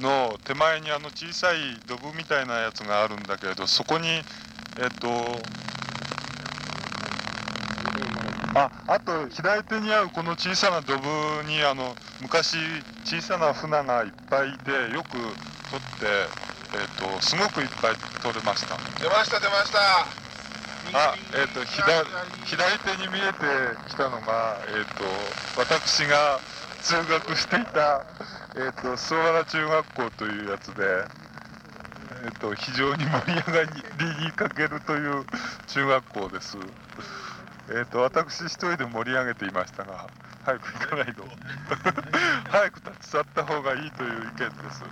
の手前にあの小さいドブみたいなやつがあるんだけれどそこにえっとああと左手にあるこの小さなドブにあの昔小さな船がいっぱいいてよく取ってえっとすごくいっぱい取れました。出ました出ました。あえっと左左手に見えてきたのがえっと私が通学していたえっと諏訪原中学校というやつでえっと非常に盛り上がりにかけるという中学校です。えっと私一人で盛り上げていましたが早く行かないと。早く立ち去った方がいいという意見です。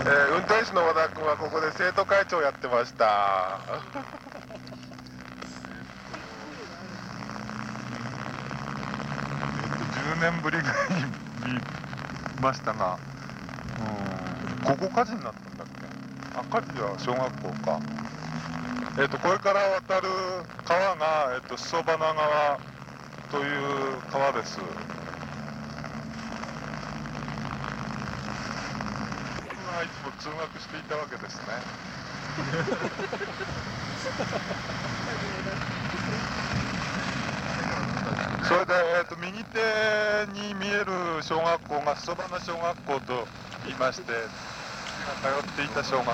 えー運転手の和田君はここで生徒会長やってました。年ぶりぐらいに見ましたが、うん、ここ火事になったんだっけ？あ火事は小学校か。えっ、とこれから渡る川が、えっと裾花川という川です。僕がいつも通学していたわけですね。それで、えー、と右手に見える小学校が裾花小学校と言いまして通っていた小学校。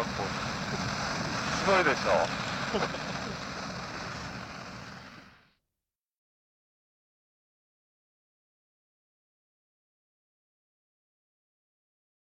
すごいでしょ